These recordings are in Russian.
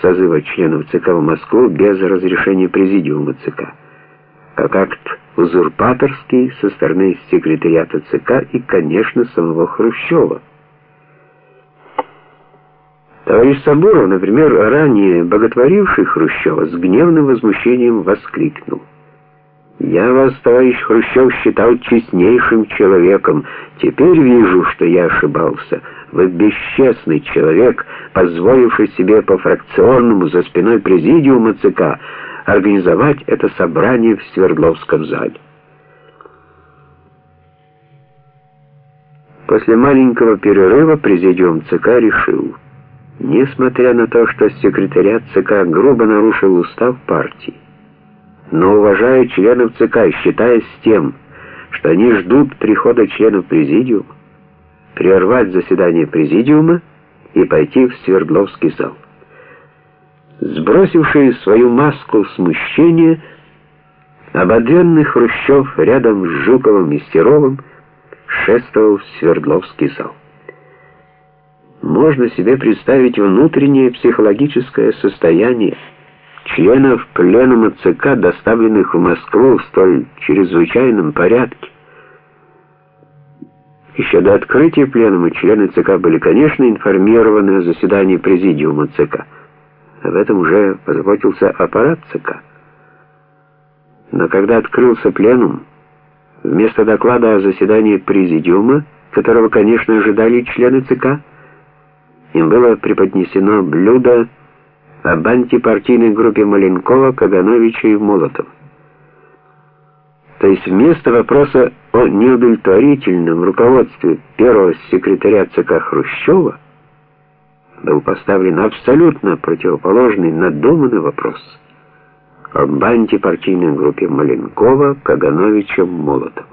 созыва членов ЦК в Москву без разрешения президиума ЦК, как акт узурпаторский со стороны секретариата ЦК и, конечно, самого Хрущева. Товарищ Сабуров, например, ранее боготворивший Хрущева, с гневным возмущением воскликнул. «Я вас, товарищ Хрущев, считал честнейшим человеком. Теперь вижу, что я ошибался. Вы бесчестный человек, позволивший себе по фракционному за спиной президиума ЦК организовать это собрание в Свердловском зале». После маленького перерыва президиум ЦК решил, несмотря на то, что секретариат ЦК грубо нарушил устав партии, но уважая членов ЦК, считаясь тем, что они ждут прихода членов президиума, прервать заседание президиума и пойти в Свердловский зал. Сбросивший свою маску смущения, ободренный Хрущев рядом с Жуковым и Серовым шествовал в Свердловский зал. Можно себе представить внутреннее психологическое состояние членов пленума ЦК, доставленных в Москву в столь чрезвычайном порядке. Еще до открытия пленума члены ЦК были, конечно, информированы о заседании президиума ЦК. Об этом уже позаботился аппарат ЦК. Но когда открылся пленум, вместо доклада о заседании президиума, которого, конечно, ожидали члены ЦК, им было преподнесено блюдо об антипартийной группе Маленкова, Кагановича и Молотова. То есть вместо вопроса о неудовлетворительном руководстве первого секретаря ЦК Хрущева был поставлен абсолютно противоположный надуманный вопрос об антипартийной группе Маленкова, Кагановича, Молотова.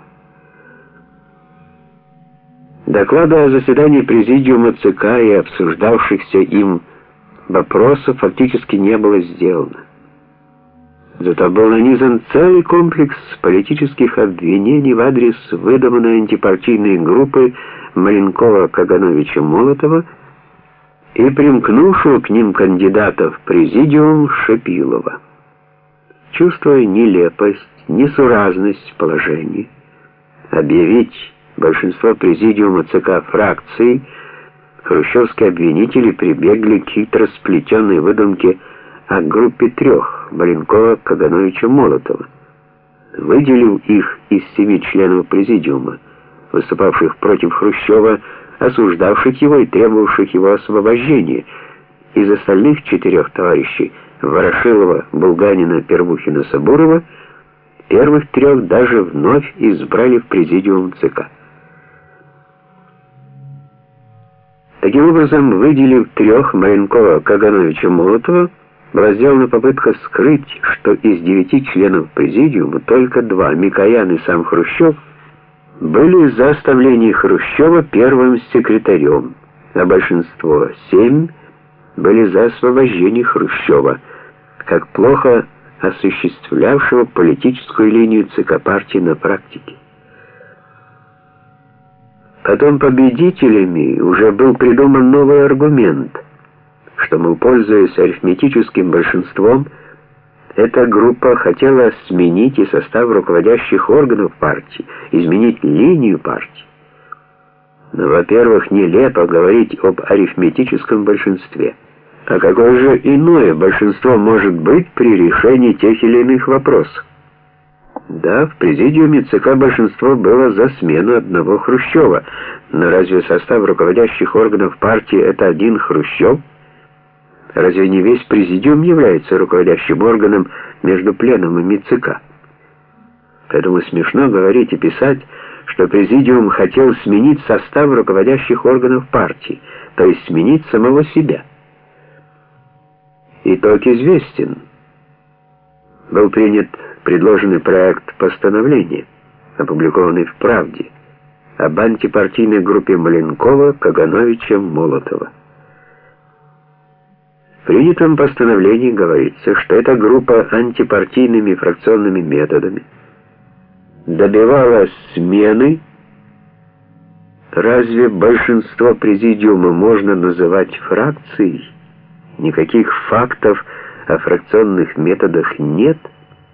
Доклада о заседании президиума ЦК и обсуждавшихся им вопросов фактически не было сделано. Зато был нанизан целый комплекс политических обвинений в адрес выдуманной антипартийной группы Маленкова-Кагановича-Молотова и примкнувшего к ним кандидата в президиум Шепилова. Чувствуя нелепость, несуразность положения, объявить большинство президиума ЦК фракции – хрущевские обвинители прибегли к хитро сплетенной выдумке о группе трех Маленкова, Кагановича, Молотова. Выделил их из семи членов президиума, выступавших против Хрущева, осуждавших его и требовавших его освобождения. Из остальных четырех товарищей Ворошилова, Булганина, Первухина, Сабурова первых трех даже вновь избрали в президиум ЦК. Таким образом, выделив трех Маленкова, Кагановича, Молотова, была сделана попытка скрыть, что из девяти членов президиума только два, Микоян и сам Хрущев, были за оставление Хрущева первым секретарем, а большинство, семь, были за освобождение Хрущева, как плохо осуществлявшего политическую линию ЦК партии на практике. Потом победителями уже был придуман новый аргумент, что, мол, пользуясь арифметическим большинством, эта группа хотела сменить и состав руководящих органов партии, изменить линию партии. Но, во-первых, нелепо говорить об арифметическом большинстве. А какое же иное большинство может быть при решении тех или иных вопросов? Да, в президиуме ЦК большинство было за смену одного Хрущева, но разве состав руководящих органов партии это один Хрущев? Разве не весь президиум является руководящим органом между пленумами ЦК? Поэтому смешно говорить и писать, что президиум хотел сменить состав руководящих органов партии, то есть сменить самого себя. Итог известен. Был принят предложенный проект постановления, опубликованный в «Правде», об антипартийной группе Маленкова, Кагановича, Молотова. В принятом постановлении говорится, что эта группа антипартийными фракционными методами добивалась смены Разве большинство президиума можно называть фракцией? никаких фактов о фракционных методах нет –